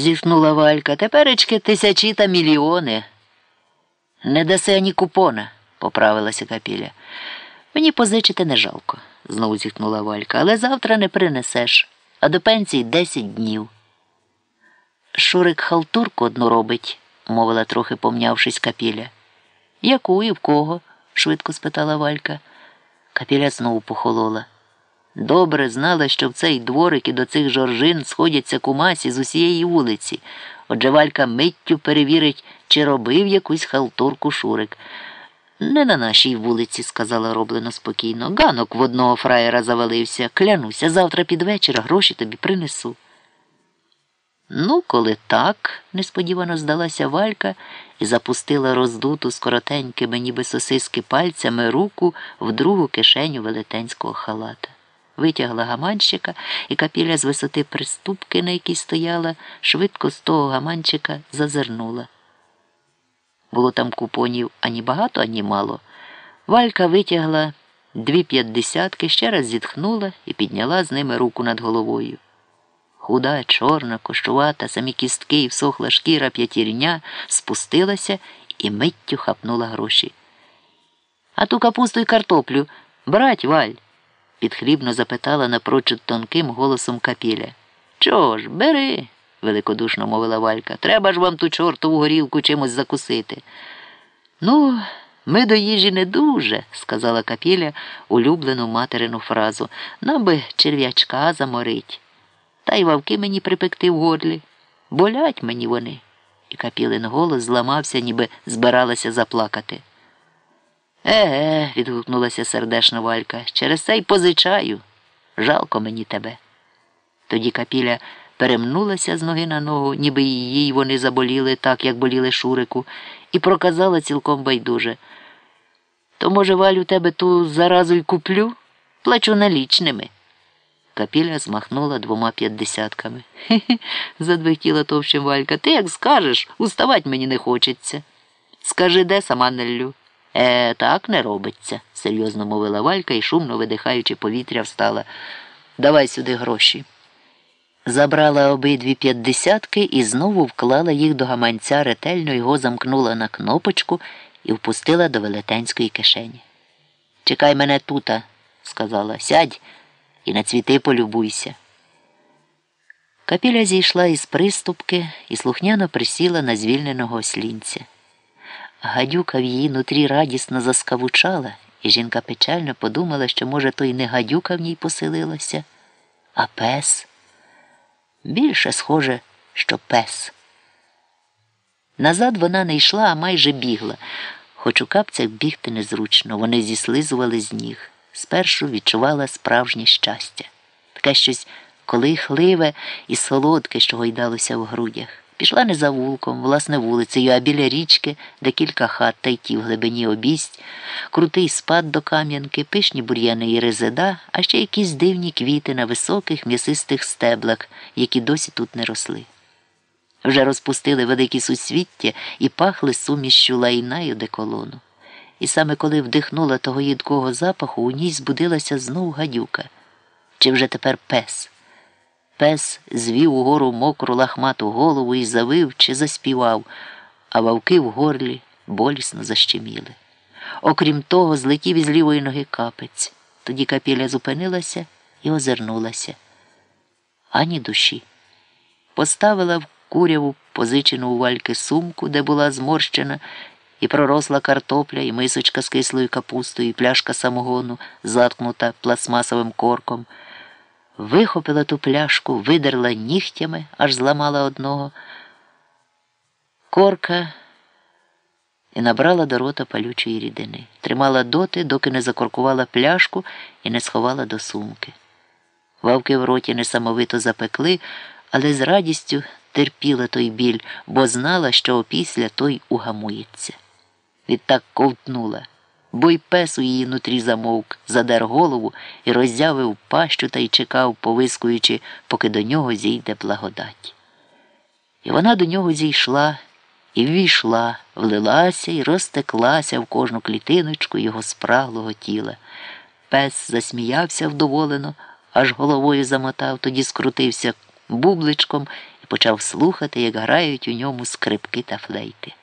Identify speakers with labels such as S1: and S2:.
S1: зітхнула Валька. Теперечки тисячі та мільйони. Не даси ані купона, поправилася капіля. Мені позичити не жалко, знову зітхнула Валька, але завтра не принесеш, а до пенсії десять днів. Шурик халтурку одну робить, мовила трохи помнявшись капіля. Яку і в кого? швидко спитала Валька. Капіля знову похолола. Добре знала, що в цей дворик і до цих жоржин сходяться кумасі з усієї вулиці. Отже Валька миттю перевірить, чи робив якусь халтурку Шурик. Не на нашій вулиці, сказала роблено спокійно. Ганок в одного фраєра завалився. Клянуся, завтра під вечір гроші тобі принесу. Ну, коли так, несподівано здалася Валька і запустила роздуту скоротенькими, ніби сосиски пальцями руку в другу кишеню велетенського халата. Витягла гаманщика, і капіля з висоти приступки, на якій стояла, швидко з того гаманчика зазирнула. Було там купонів ані багато, ані мало. Валька витягла дві п'ятдесятки, ще раз зітхнула і підняла з ними руку над головою. Худа, чорна, кощувата, самі кістки і всохла шкіра п'ятірня спустилася і миттю хапнула гроші. А ту капусту й картоплю брать, Валь? Підхлібно запитала напрочуд тонким голосом капіля. Чого ж, бери, великодушно мовила Валька. Треба ж вам ту чортову горілку чимось закусити. Ну, ми до їжі не дуже, сказала капіля улюблену материну фразу. Нам би черв'ячка заморить. Та й вавки мені припекти в горлі. Болять мені вони. І капілин голос зламався, ніби збиралася заплакати. Еге, відгукнулася сердешна Валька, через це й позичаю. Жалко мені тебе. Тоді капіля перемнулася з ноги на ногу, ніби її вони заболіли так, як боліли Шурику, і проказала цілком байдуже. То, може, Валю, тебе ту заразу й куплю? Плачу налічними. Капіля змахнула двома п'ятдесятками. Хе-хе, задвихтіла товщем Валька. Ти як скажеш, уставать мені не хочеться. Скажи, де сама Неллю? Е, так не робиться, серйозно мовила Валька і, шумно видихаючи повітря, встала. Давай сюди гроші. Забрала обидві п'ятдесятки і знову вклала їх до гаманця, ретельно його замкнула на кнопочку і впустила до велетенської кишені. Чекай мене тута, сказала, сядь і на цвіти полюбуйся. Капіля зійшла із приступки і слухняно присіла на звільненого ослінця. Гадюка в її нутрі радісно заскавучала, і жінка печально подумала, що, може, то й не гадюка в ній поселилася, а пес. Більше схоже, що пес. Назад вона не йшла, а майже бігла, хоч у капцях бігти незручно, вони зіслизували з ніг. Спершу відчувала справжнє щастя, таке щось колихливе і солодке, що гойдалося в грудях. Пішла не за вулком, власне, вулицею, а біля річки, де кілька хат та й ті в глибині обість, крутий спад до кам'янки, пишні бур'яни і резида, а ще якісь дивні квіти на високих м'ясистих стеблах, які досі тут не росли. Вже розпустили великі суцвіття і пахли сумішчю лайна й одеколону. І саме коли вдихнула того їдкого запаху, у ній збудилася знов гадюка. Чи вже тепер пес? Пес звів угору мокру лахмату голову і завив чи заспівав, а вовки в горлі болісно защеміли. Окрім того, злетів із лівої ноги капець. Тоді капіля зупинилася і озирнулася. Ані душі. Поставила в куряву позичену у вальки сумку, де була зморщена, і проросла картопля, і мисочка з кислою капустою, і пляшка самогону, заткнута пластмасовим корком. Вихопила ту пляшку, видерла нігтями, аж зламала одного. Корка і набрала до рота палючої рідини. Тримала доти, доки не закоркувала пляшку і не сховала до сумки. Вавки в роті несамовито запекли, але з радістю терпіла той біль, бо знала, що опісля той угамується. Відтак ковтнула бо й пес у її нутрі замовк, задер голову і роззявив пащу та й чекав, повискуючи, поки до нього зійде благодать. І вона до нього зійшла і ввійшла, влилася і розтеклася в кожну клітиночку його спраглого тіла. Пес засміявся вдоволено, аж головою замотав, тоді скрутився бубличком і почав слухати, як грають у ньому скрипки та флейти.